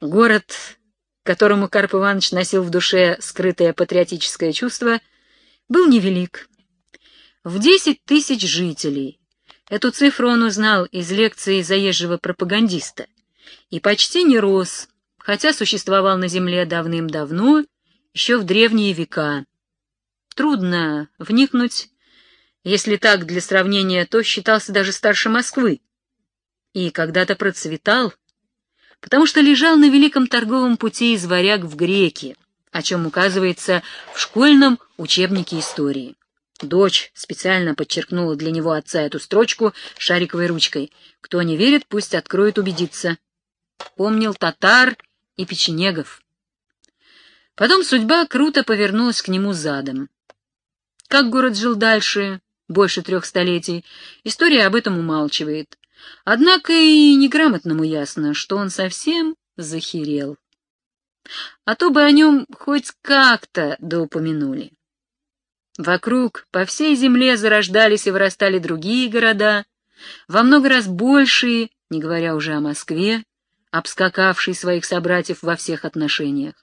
Город, которому Карп Иванович носил в душе скрытое патриотическое чувство, был невелик. В десять тысяч жителей. Эту цифру он узнал из лекции заезжего пропагандиста. И почти не рос, хотя существовал на земле давным-давно, еще в древние века. Трудно вникнуть, если так для сравнения, то считался даже старше Москвы. И когда-то процветал, потому что лежал на великом торговом пути из варяг в греки, о чем указывается в школьном учебнике истории. Дочь специально подчеркнула для него отца эту строчку шариковой ручкой. Кто не верит, пусть откроет убедиться. Помнил татар и печенегов. Потом судьба круто повернулась к нему задом. Как город жил дальше, больше трех столетий, история об этом умалчивает. Однако и неграмотному ясно, что он совсем захерел. А то бы о нем хоть как-то да упомянули. Вокруг по всей земле зарождались и вырастали другие города, во много раз большие, не говоря уже о Москве, обскакавшей своих собратьев во всех отношениях.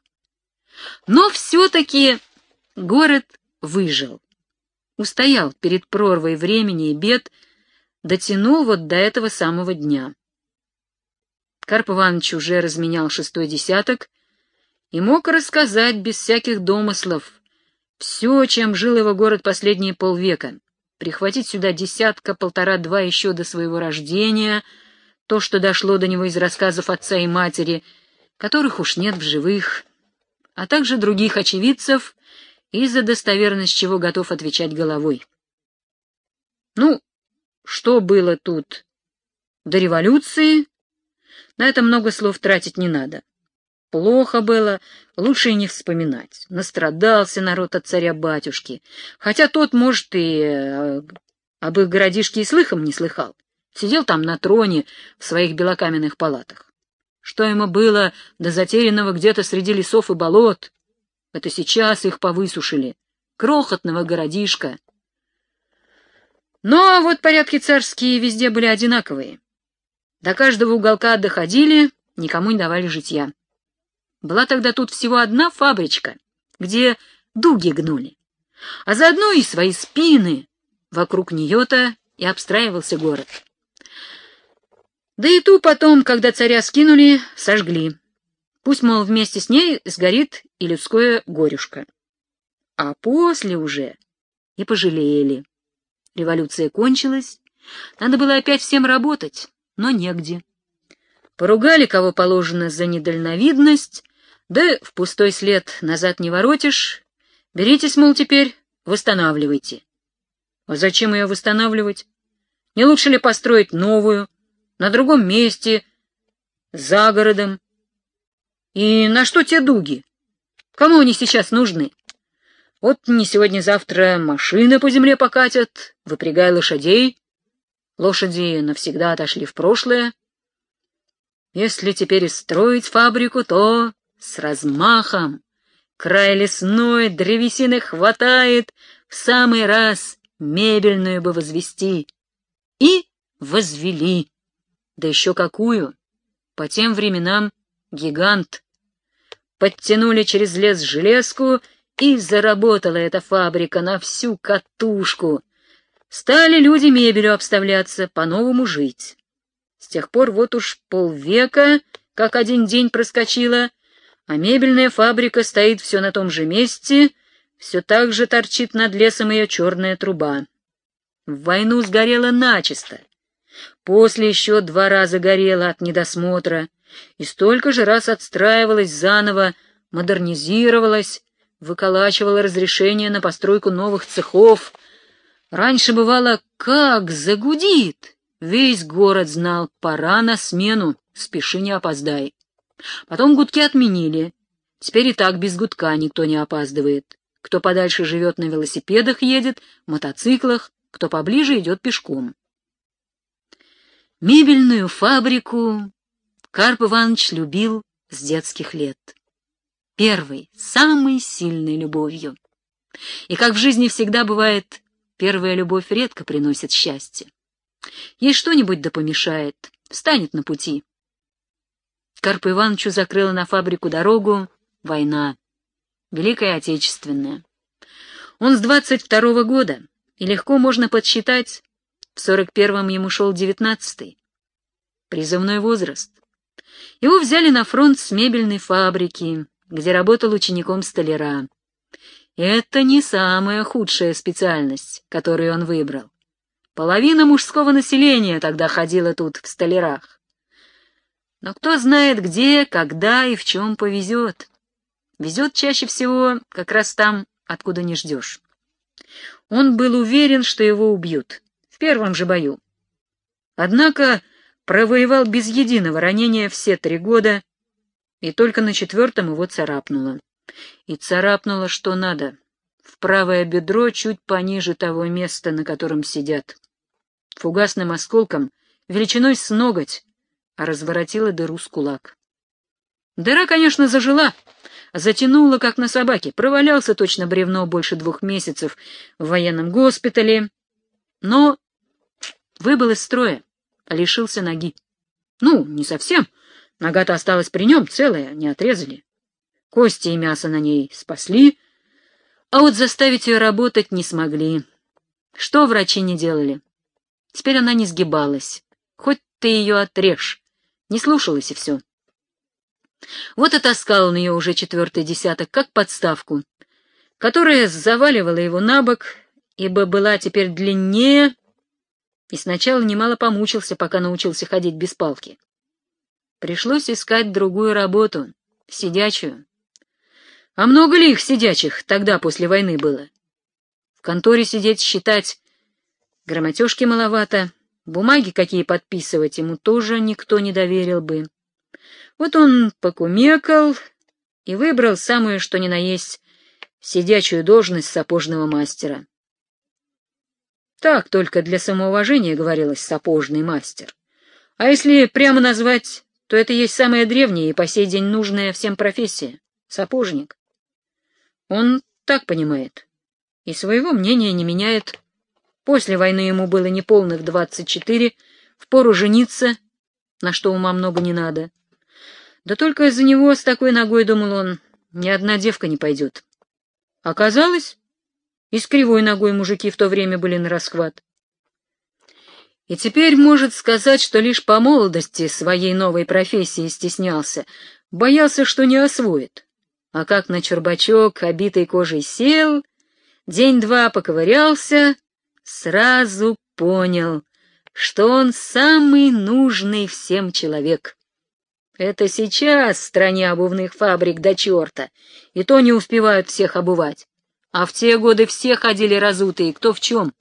Но все-таки город выжил, устоял перед прорвой времени и бед, дотянул вот до этого самого дня. Карп Иванович уже разменял шестой десяток и мог рассказать без всяких домыслов все, чем жил его город последние полвека, прихватить сюда десятка-полтора-два еще до своего рождения, то, что дошло до него из рассказов отца и матери, которых уж нет в живых, а также других очевидцев, и за достоверность чего готов отвечать головой. Ну, что было тут до революции? На это много слов тратить не надо. Плохо было, лучше и не вспоминать. Настрадался народ от царя-батюшки, хотя тот, может, и э, об их городишке и слыхом не слыхал. Сидел там на троне в своих белокаменных палатах. Что ему было до затерянного где-то среди лесов и болот? Это сейчас их повысушили. Крохотного городишка, но вот порядки царские везде были одинаковые. До каждого уголка доходили, никому не давали житья. Была тогда тут всего одна фабричка, где дуги гнули, а заодно и свои спины. Вокруг нее-то и обстраивался город. Да и ту потом, когда царя скинули, сожгли. Пусть, мол, вместе с ней сгорит и людское горюшко. А после уже и пожалели. Революция кончилась, надо было опять всем работать, но негде. Поругали, кого положено, за недальновидность, да в пустой след назад не воротишь. Беритесь, мол, теперь, восстанавливайте. А зачем ее восстанавливать? Не лучше ли построить новую, на другом месте, за городом? И на что те дуги? Кому они сейчас нужны? Вот не сегодня-завтра машины по земле покатят, выпрягай лошадей. Лошади навсегда отошли в прошлое. Если теперь строить фабрику, то с размахом. Край лесной древесины хватает, в самый раз мебельную бы возвести. И возвели. Да еще какую! По тем временам гигант. Подтянули через лес железку — и заработала эта фабрика на всю катушку. Стали люди мебелью обставляться, по-новому жить. С тех пор вот уж полвека, как один день проскочила, а мебельная фабрика стоит все на том же месте, все так же торчит над лесом ее черная труба. В войну сгорела начисто. После еще два раза горела от недосмотра, и столько же раз отстраивалась заново, модернизировалась, выколачивала разрешение на постройку новых цехов. Раньше бывало, как загудит. Весь город знал, пора на смену, спеши не опоздай. Потом гудки отменили. Теперь и так без гудка никто не опаздывает. Кто подальше живет на велосипедах едет, мотоциклах, кто поближе идет пешком. Мебельную фабрику Карп Иванович любил с детских лет первой, самой сильной любовью. И как в жизни всегда бывает, первая любовь редко приносит счастье. Ей что-нибудь да помешает, встанет на пути. Карпу Ивановичу закрыла на фабрику дорогу война, Великая Отечественная. Он с двадцать второго года, и легко можно подсчитать, в сорок первом ему шел девятнадцатый. Призывной возраст. Его взяли на фронт с мебельной фабрики, где работал учеником столяра. Это не самая худшая специальность, которую он выбрал. Половина мужского населения тогда ходила тут в столярах. Но кто знает, где, когда и в чем повезет. Везет чаще всего как раз там, откуда не ждешь. Он был уверен, что его убьют. В первом же бою. Однако провоевал без единого ранения все три года, и только на четвертом его царапнуло. И царапнуло что надо, в правое бедро чуть пониже того места, на котором сидят. Фугасным осколком, величиной с ноготь, а разворотила дыру с кулак. Дыра, конечно, зажила, затянула, как на собаке, провалялся точно бревно больше двух месяцев в военном госпитале, но выбыл из строя, лишился ноги. Ну, не совсем, нога-то осталась при нем целая, не отрезали. Кости и мясо на ней спасли, а вот заставить ее работать не смогли. Что врачи не делали? Теперь она не сгибалась. Хоть ты ее отрежь. Не слушалась и все. Вот и таскал он ее уже четвертый десяток, как подставку, которая заваливала его на бок, ибо была теперь длиннее, и сначала немало помучился, пока научился ходить без палки. Пришлось искать другую работу, сидячую. А много ли их сидячих тогда после войны было? В конторе сидеть, считать, грамотежки маловато, бумаги какие подписывать ему тоже никто не доверил бы. Вот он покумекал и выбрал самую что ни на есть сидячую должность сапожного мастера. Так только для самоуважения говорилось «сапожный мастер». А если прямо назвать, то это есть самая древняя и по сей день нужная всем профессия — сапожник. Он так понимает и своего мнения не меняет. После войны ему было неполных двадцать четыре, впору жениться, на что ума много не надо. Да только из-за него с такой ногой, думал он, ни одна девка не пойдет. Оказалось, и с кривой ногой мужики в то время были на расхват. И теперь может сказать, что лишь по молодости своей новой профессии стеснялся, боялся, что не освоит. А как на чербачок, обитой кожей сел, день-два поковырялся, сразу понял, что он самый нужный всем человек. Это сейчас в стране обувных фабрик до черта, и то не успевают всех обувать. А в те годы все ходили разутые, кто в чем.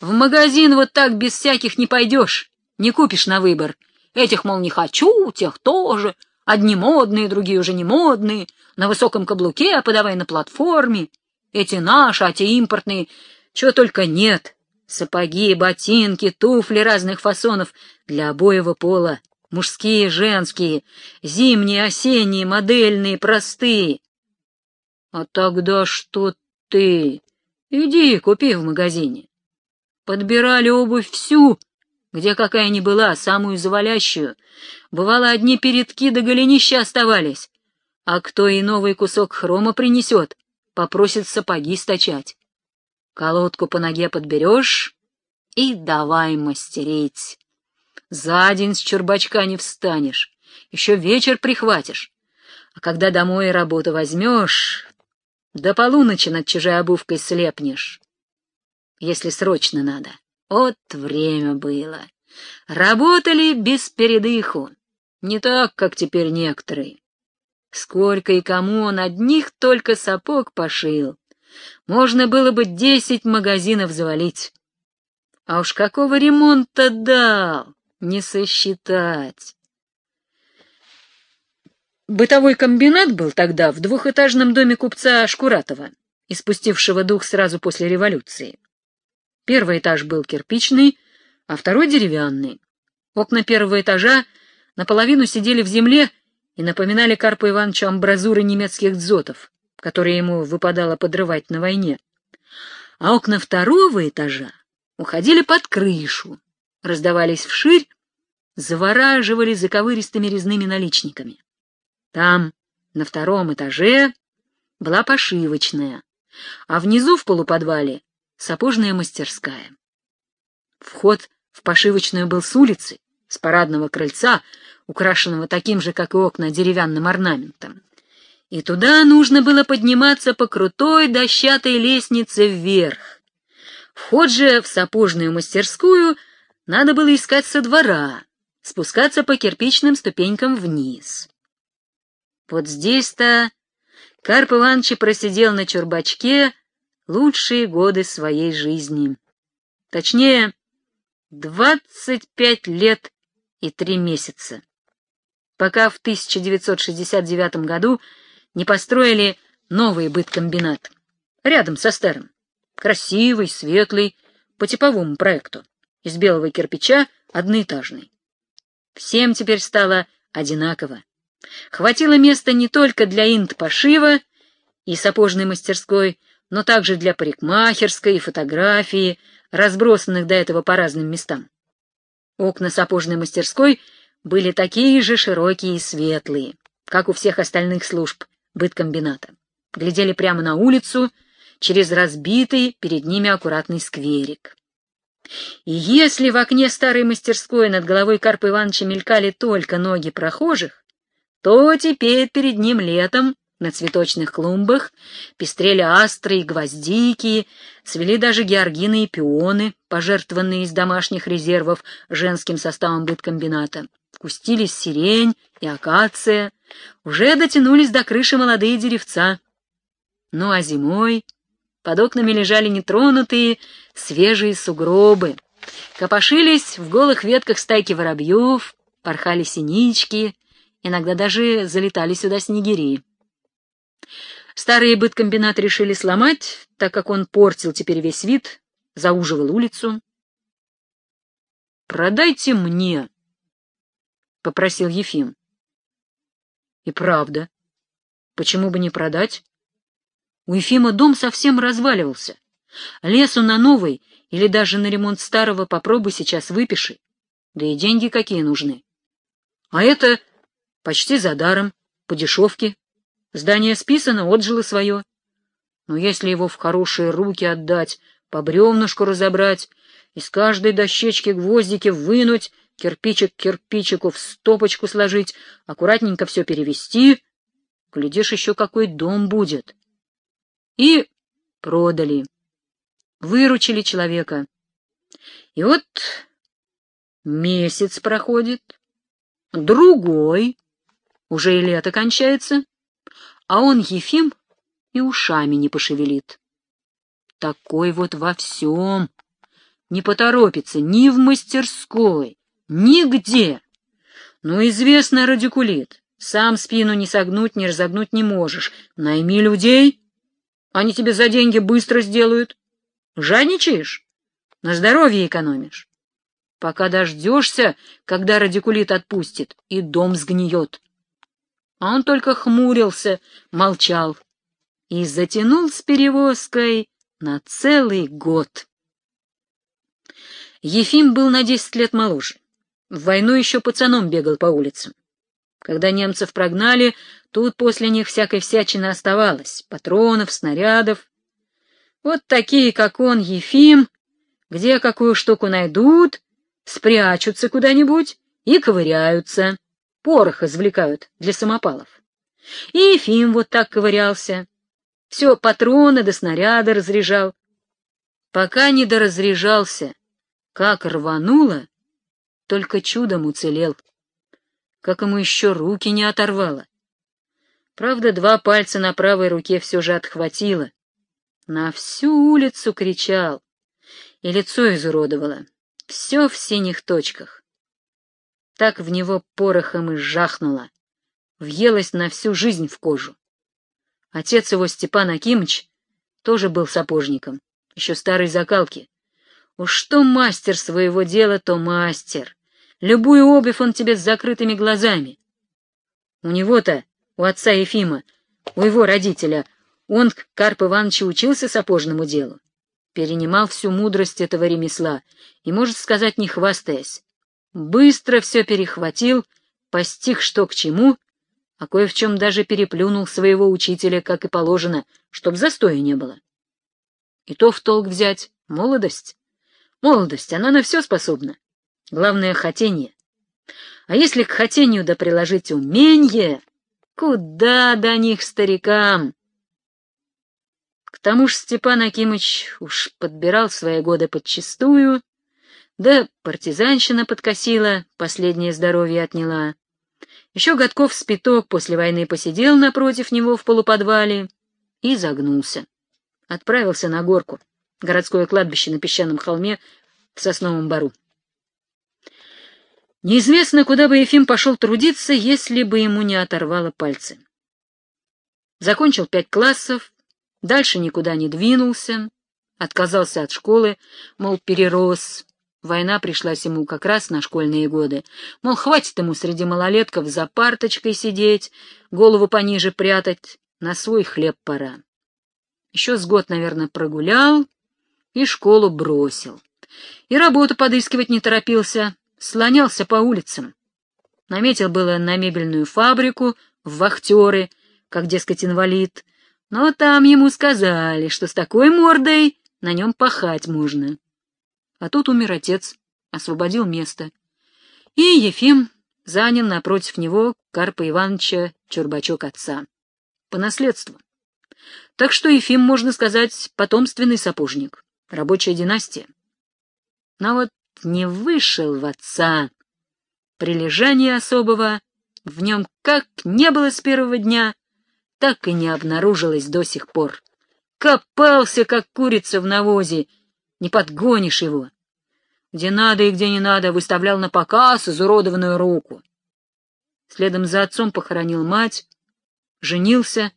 В магазин вот так без всяких не пойдешь, не купишь на выбор. Этих, мол, не хочу, тех тоже. Одни модные, другие уже не модные. На высоком каблуке, а подавай на платформе. Эти наши, а те импортные. Чего только нет. Сапоги, ботинки, туфли разных фасонов для обоего пола. Мужские, женские, зимние, осенние, модельные, простые. А тогда что ты? Иди, купи в магазине. Подбирали обувь всю, где какая ни была, самую завалящую. Бывало, одни передки до голенища оставались. А кто и новый кусок хрома принесет, попросит сапоги стачать. Колодку по ноге подберешь и давай мастерить. За день с чербачка не встанешь, еще вечер прихватишь. А когда домой работу возьмешь, до полуночи над чужой обувкой слепнешь. Если срочно надо. Вот время было. Работали без передыху. Не так, как теперь некоторые. Сколько и кому он одних только сапог пошил. Можно было бы десять магазинов завалить. А уж какого ремонта дал, не сосчитать. Бытовой комбинат был тогда в двухэтажном доме купца Шкуратова, испустившего дух сразу после революции. Первый этаж был кирпичный, а второй — деревянный. Окна первого этажа наполовину сидели в земле и напоминали Карпу Ивановичу амбразуры немецких дзотов, которые ему выпадало подрывать на войне. А окна второго этажа уходили под крышу, раздавались вширь завораживали заковыристыми резными наличниками. Там, на втором этаже, была пошивочная, а внизу в полуподвале сапожная мастерская. Вход в пошивочную был с улицы, с парадного крыльца, украшенного таким же, как и окна, деревянным орнаментом. И туда нужно было подниматься по крутой дощатой лестнице вверх. Вход же в сапожную мастерскую надо было искать со двора, спускаться по кирпичным ступенькам вниз. Вот здесь-то Карп Иванович просидел на чурбачке лучшие годы своей жизни. Точнее, двадцать пять лет и три месяца. Пока в 1969 году не построили новый быткомбинат, рядом со старым. Красивый, светлый, по типовому проекту, из белого кирпича, одноэтажный. Всем теперь стало одинаково. Хватило места не только для инт-пошива и сапожной мастерской, но также для парикмахерской и фотографии, разбросанных до этого по разным местам. Окна сапожной мастерской были такие же широкие и светлые, как у всех остальных служб быткомбината. Глядели прямо на улицу, через разбитый перед ними аккуратный скверик. И если в окне старой мастерской над головой Карпа Ивановича мелькали только ноги прохожих, то теперь перед ним летом на цветочных клумбах пестрели астры и гвоздики, цвели даже георгины и пионы, пожертвованные из домашних резервов женским составом быткомбината. Кустились сирень и акация, уже дотянулись до крыши молодые деревца. Ну а зимой под окнами лежали нетронутые свежие сугробы. Копошились в голых ветках стайки воробьев, порхали синички, иногда даже залетали сюда снегири. Старый быткомбинат решили сломать, так как он портил теперь весь вид, зауживал улицу. «Продайте мне», — попросил Ефим. И правда, почему бы не продать? У Ефима дом совсем разваливался. Лесу на новый или даже на ремонт старого попробуй сейчас выпиши. Да и деньги какие нужны. А это почти за даром, по дешевке. Здание списано, отжило свое. Но если его в хорошие руки отдать, по бревнышку разобрать, из каждой дощечки гвоздики вынуть, кирпичик кирпичику в стопочку сложить, аккуратненько все перевести, глядишь, еще какой дом будет. И продали. Выручили человека. И вот месяц проходит, другой, уже и лето кончается, а он, Ефим, и ушами не пошевелит. Такой вот во всем. Не поторопится ни в мастерской, нигде. Ну, известно радикулит. Сам спину не согнуть, не разогнуть не можешь. Найми людей, они тебе за деньги быстро сделают. Жадничаешь? На здоровье экономишь. Пока дождешься, когда радикулит отпустит, и дом сгниет. А он только хмурился, молчал и затянул с перевозкой на целый год. Ефим был на десять лет моложе. В войну еще пацаном бегал по улицам. Когда немцев прогнали, тут после них всякой всячины оставалось — патронов, снарядов. Вот такие, как он, Ефим, где какую штуку найдут, спрячутся куда-нибудь и ковыряются, порох извлекают для самопалов. И Ефим вот так ковырялся, все патроны до снаряда разряжал. Пока не доразряжался, как рвануло, только чудом уцелел как ему еще руки не оторвало. Правда, два пальца на правой руке все же отхватило. На всю улицу кричал, и лицо изуродовало, все в синих точках. Так в него порохом и жахнуло, въелось на всю жизнь в кожу. Отец его, Степан Акимыч, тоже был сапожником, еще старой закалки. Уж что мастер своего дела, то мастер. Любую обувь он тебе с закрытыми глазами. У него-то, у отца Ефима, у его родителя, он к Карп Ивановичу учился сапожному делу, перенимал всю мудрость этого ремесла и, может сказать, не хвастаясь. Быстро все перехватил, постиг, что к чему, а кое в чем даже переплюнул своего учителя, как и положено, чтоб застоя не было. И то в толк взять — молодость. Молодость, она на все способна. Главное — хотение. А если к хотению да приложить умение, куда до них старикам? К тому ж Степан Акимыч уж подбирал свои годы подчистую, да партизанщина подкосила, последнее здоровье отняла. Еще годков с пяток после войны посидел напротив него в полуподвале и загнулся. Отправился на горку, городское кладбище на песчаном холме в Сосновом Бару. Неизвестно, куда бы Ефим пошел трудиться, если бы ему не оторвало пальцы. Закончил пять классов, дальше никуда не двинулся, отказался от школы, мол, перерос, Война пришлась ему как раз на школьные годы. Мол, хватит ему среди малолетков за парточкой сидеть, голову пониже прятать, на свой хлеб пора. Еще с год, наверное, прогулял и школу бросил. И работу подыскивать не торопился, слонялся по улицам. Наметил было на мебельную фабрику, в вахтеры, как, дескать, инвалид, но там ему сказали, что с такой мордой на нем пахать можно. А тут умер отец, освободил место. И Ефим занял напротив него Карпа Ивановича Чурбачок отца. По наследству. Так что Ефим, можно сказать, потомственный сапожник, рабочая династия. Но вот не вышел в отца. Прилежания особого в нем как не было с первого дня, так и не обнаружилось до сих пор. Копался, как курица в навозе, не подгонишь его. Где надо и где не надо, выставлял на показ изуродованную руку. Следом за отцом похоронил мать, женился,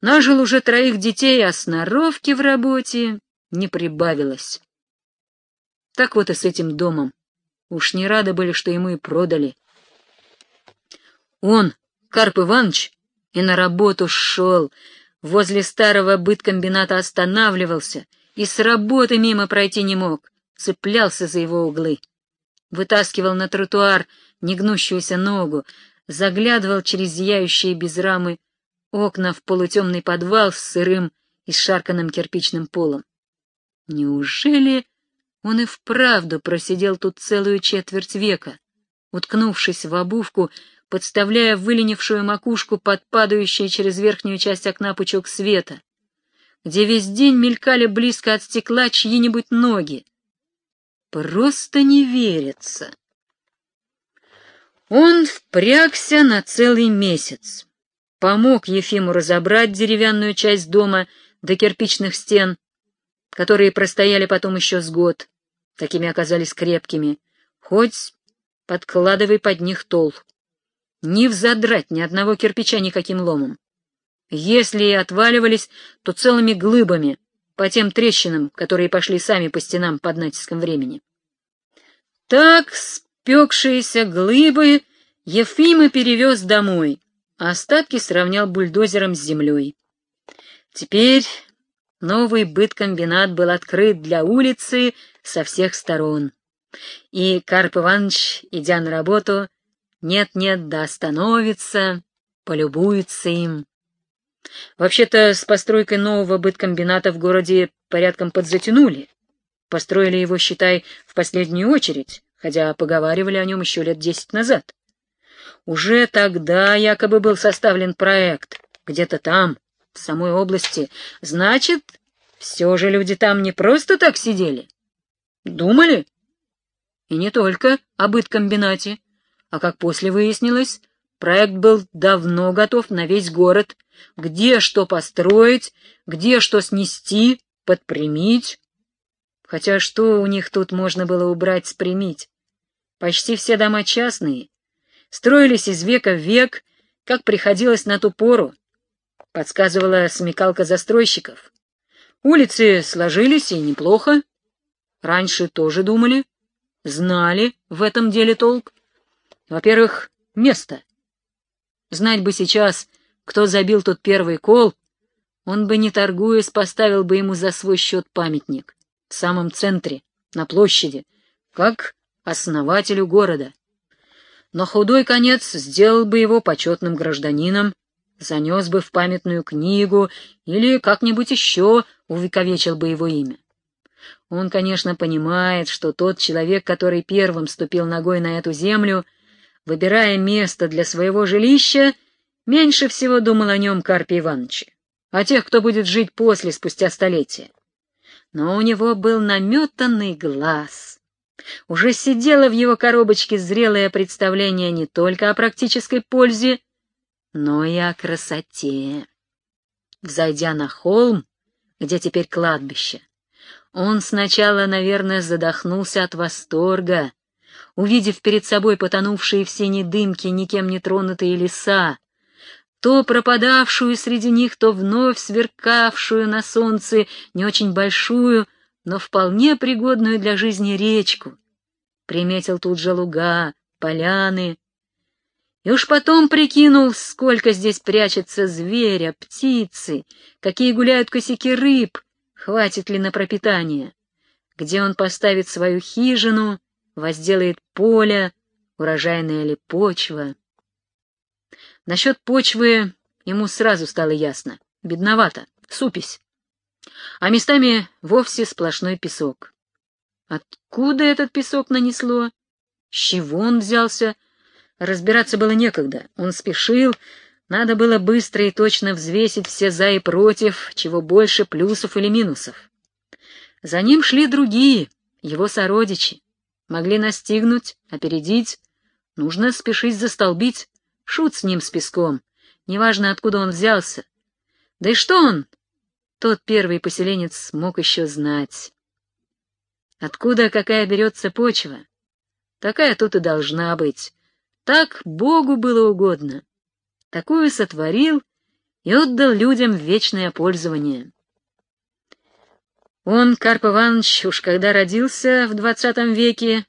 нажил уже троих детей, а сноровки в работе не прибавилось. Так вот и с этим домом. Уж не рады были, что ему и продали. Он, Карп Иванович, и на работу шел, возле старого быткомбината останавливался и с работы мимо пройти не мог цеплялся за его углы, вытаскивал на тротуар негнущуюся ногу, заглядывал через зияющие без рамы окна в полутемный подвал с сырым и шарканным кирпичным полом. Неужели он и вправду просидел тут целую четверть века, уткнувшись в обувку, подставляя выленившую макушку под падающий через верхнюю часть окна пучок света, где весь день мелькали близко от стекла чьи-нибудь ноги, Просто не верится. Он впрягся на целый месяц. Помог Ефиму разобрать деревянную часть дома до кирпичных стен, которые простояли потом еще с год. Такими оказались крепкими. Хоть подкладывай под них тол. Не взадрать ни одного кирпича никаким ломом. Если и отваливались, то целыми глыбами, по тем трещинам, которые пошли сами по стенам под натиском времени. Так спекшиеся глыбы Ефима перевез домой, а остатки сравнял бульдозером с землей. Теперь новый быткомбинат был открыт для улицы со всех сторон. И Карп Иванович, идя на работу, нет-нет да остановится, полюбуется им. Вообще-то с постройкой нового быткомбината в городе порядком подзатянули. Построили его, считай, в последнюю очередь, хотя поговаривали о нем еще лет десять назад. Уже тогда якобы был составлен проект, где-то там, в самой области. Значит, все же люди там не просто так сидели. Думали? И не только о быткомбинате, а, как после выяснилось, проект был давно готов на весь город — где что построить, где что снести, подпрямить. Хотя что у них тут можно было убрать, спрямить? Почти все дома частные, строились из века в век, как приходилось на ту пору, подсказывала смекалка застройщиков. Улицы сложились и неплохо. Раньше тоже думали, знали в этом деле толк. Во-первых, место. Знать бы сейчас, кто забил тот первый кол, он бы, не торгуясь, поставил бы ему за свой счет памятник в самом центре, на площади, как основателю города. Но худой конец сделал бы его почетным гражданином, занес бы в памятную книгу или как-нибудь еще увековечил бы его имя. Он, конечно, понимает, что тот человек, который первым ступил ногой на эту землю, выбирая место для своего жилища, меньше всего думал о нем Карпе Ивановиче, о тех, кто будет жить после, спустя столетия. Но у него был наметанный глаз. Уже сидело в его коробочке зрелое представление не только о практической пользе, но и о красоте. Взойдя на холм, где теперь кладбище, он сначала, наверное, задохнулся от восторга, увидев перед собой потонувшие в синей дымке никем не тронутые леса, то пропадавшую среди них, то вновь сверкавшую на солнце не очень большую, но вполне пригодную для жизни речку. Приметил тут же луга, поляны, и уж потом прикинул, сколько здесь прячется зверя, птицы, какие гуляют косяки рыб, хватит ли на пропитание, где он поставит свою хижину, возделает поле, урожайная ли почва. Насчет почвы ему сразу стало ясно. Бедновато, супись. А местами вовсе сплошной песок. Откуда этот песок нанесло? С чего он взялся? Разбираться было некогда. Он спешил, надо было быстро и точно взвесить все «за» и «против», чего больше плюсов или минусов. За ним шли другие, его сородичи. Могли настигнуть, опередить. Нужно спешить застолбить. Шут с ним с песком. Неважно, откуда он взялся. Да и что он, тот первый поселенец, мог еще знать? Откуда какая берется почва? Такая тут и должна быть. Так Богу было угодно. Такую сотворил и отдал людям вечное пользование. Он, Карп Иванович, уж когда родился в двадцатом веке,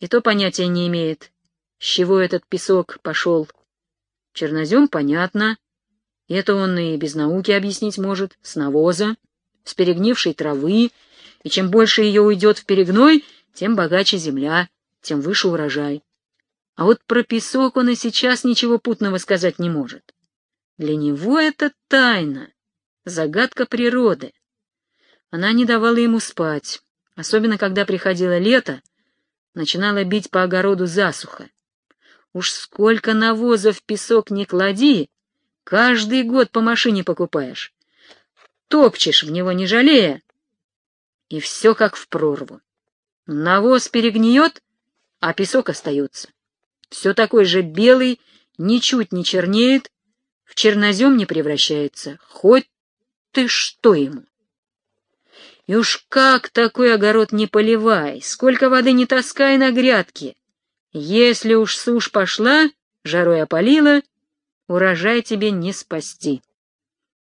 и то понятия не имеет, с чего этот песок пошел. Чернозем понятно, это он и без науки объяснить может, с навоза, с перегнившей травы, и чем больше ее уйдет в перегной, тем богаче земля, тем выше урожай. А вот про песок он и сейчас ничего путного сказать не может. Для него это тайна, загадка природы. Она не давала ему спать, особенно когда приходило лето, начинала бить по огороду засуха. Уж сколько навоза в песок не клади, каждый год по машине покупаешь. Топчешь в него не жалея, и все как в прорву. Навоз перегниет, а песок остается все такой же белый, ничуть не чернеет, в чернозем не превращается, хоть ты что ему. И уж как такой огород не поливай, сколько воды не таскай на грядке. Если уж сушь пошла, жарой опалила, урожай тебе не спасти.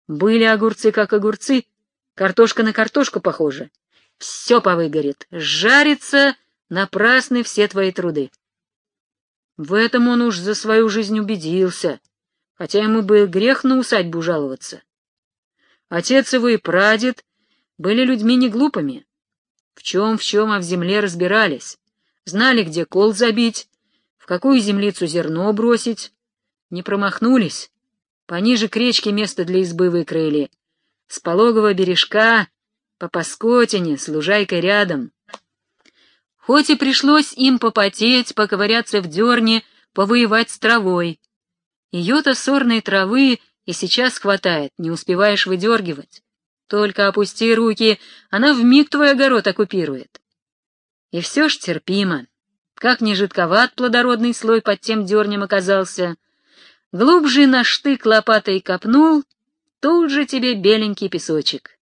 Были огурцы как огурцы, картошка на картошку похожа. Все повыгорит, жарится, напрасны все твои труды. В этом он уж за свою жизнь убедился, хотя ему был грех на усадьбу жаловаться. Отец его и прадед были людьми неглупыми. В чем, в чем, а в земле разбирались. Знали, где кол забить, в какую землицу зерно бросить. Не промахнулись. Пониже к речке место для избы выкроили. С пологого бережка, по Паскотине, с лужайкой рядом. Хоть и пришлось им попотеть, поковыряться в дерне, повоевать с травой. Ее-то сорной травы и сейчас хватает, не успеваешь выдергивать. Только опусти руки, она вмиг твой огород оккупирует. И все ж терпимо. Как не жидковат плодородный слой под тем дернем оказался. Глубже на штык лопатой копнул, тут же тебе беленький песочек.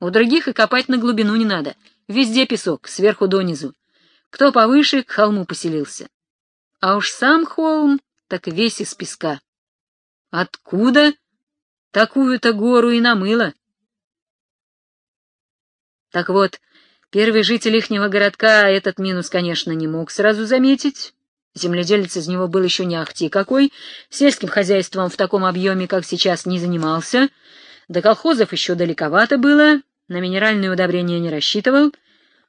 У других и копать на глубину не надо — Везде песок, сверху донизу. Кто повыше, к холму поселился. А уж сам холм так весь из песка. Откуда такую-то гору и намыло? Так вот, первый житель ихнего городка этот минус, конечно, не мог сразу заметить. Земледелец из него был еще не ахти какой, сельским хозяйством в таком объеме, как сейчас, не занимался, до колхозов еще далековато было, на минеральные удобрения не рассчитывал,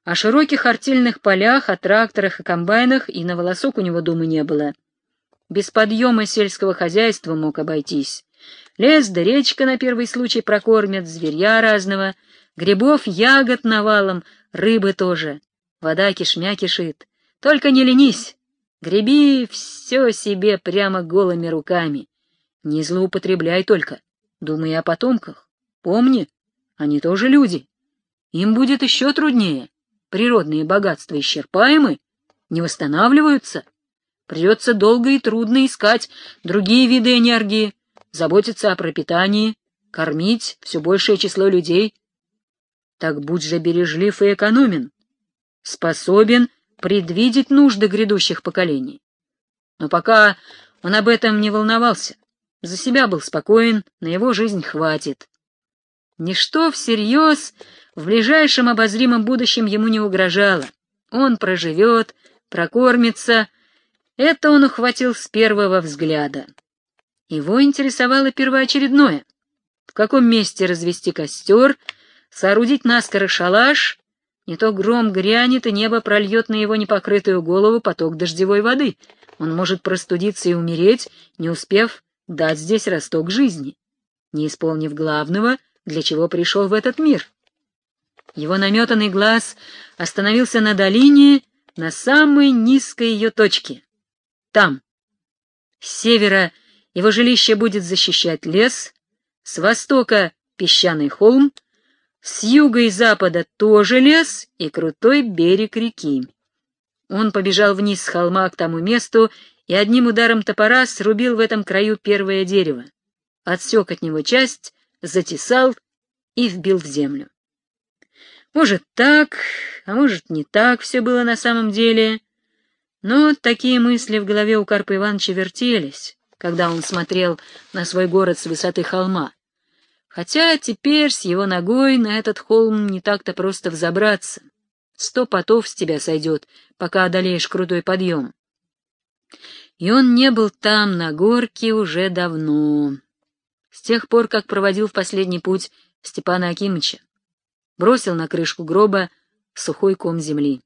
О широких артельных полях, о тракторах и комбайнах и на волосок у него думы не было. Без подъема сельского хозяйства мог обойтись. Лес да речка на первый случай прокормят, зверья разного, грибов, ягод навалом, рыбы тоже. Вода кишмя кишит. Только не ленись, греби все себе прямо голыми руками. Не злоупотребляй только, думай о потомках. Помни, они тоже люди. Им будет еще труднее природные богатства исчерпаемы, не восстанавливаются. Придется долго и трудно искать другие виды энергии, заботиться о пропитании, кормить все большее число людей. Так будь же бережлив и экономен, способен предвидеть нужды грядущих поколений. Но пока он об этом не волновался, за себя был спокоен, на его жизнь хватит. Ничто всерьез в ближайшем обозримом будущем ему не угрожало. Он проживет, прокормится. Это он ухватил с первого взгляда. Его интересовало первоочередное. В каком месте развести костер, соорудить наскоро шалаш, не то гром грянет, и небо прольет на его непокрытую голову поток дождевой воды. Он может простудиться и умереть, не успев дать здесь росток жизни, не исполнив главного, для чего пришел в этот мир. Его наметанный глаз остановился на долине, на самой низкой ее точке. Там. С севера его жилище будет защищать лес, с востока — песчаный холм, с юга и запада тоже лес и крутой берег реки. Он побежал вниз с холма к тому месту и одним ударом топора срубил в этом краю первое дерево, отсек от него часть, затесал и вбил в землю. Может, так, а может, не так все было на самом деле. Но такие мысли в голове у Карпа Ивановича вертелись, когда он смотрел на свой город с высоты холма. Хотя теперь с его ногой на этот холм не так-то просто взобраться. Сто потов с тебя сойдет, пока одолеешь крутой подъем. И он не был там, на горке, уже давно. С тех пор, как проводил в последний путь Степана Акимыча бросил на крышку гроба сухой ком земли.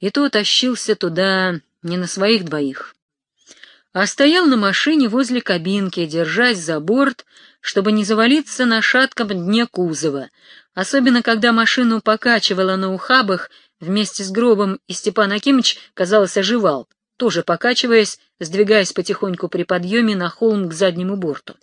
И тот тащился туда не на своих двоих, а стоял на машине возле кабинки, держась за борт, чтобы не завалиться на шатком дне кузова, особенно когда машину покачивало на ухабах вместе с гробом, и Степан Акимыч, казалось, оживал, тоже покачиваясь, сдвигаясь потихоньку при подъеме на холм к заднему борту.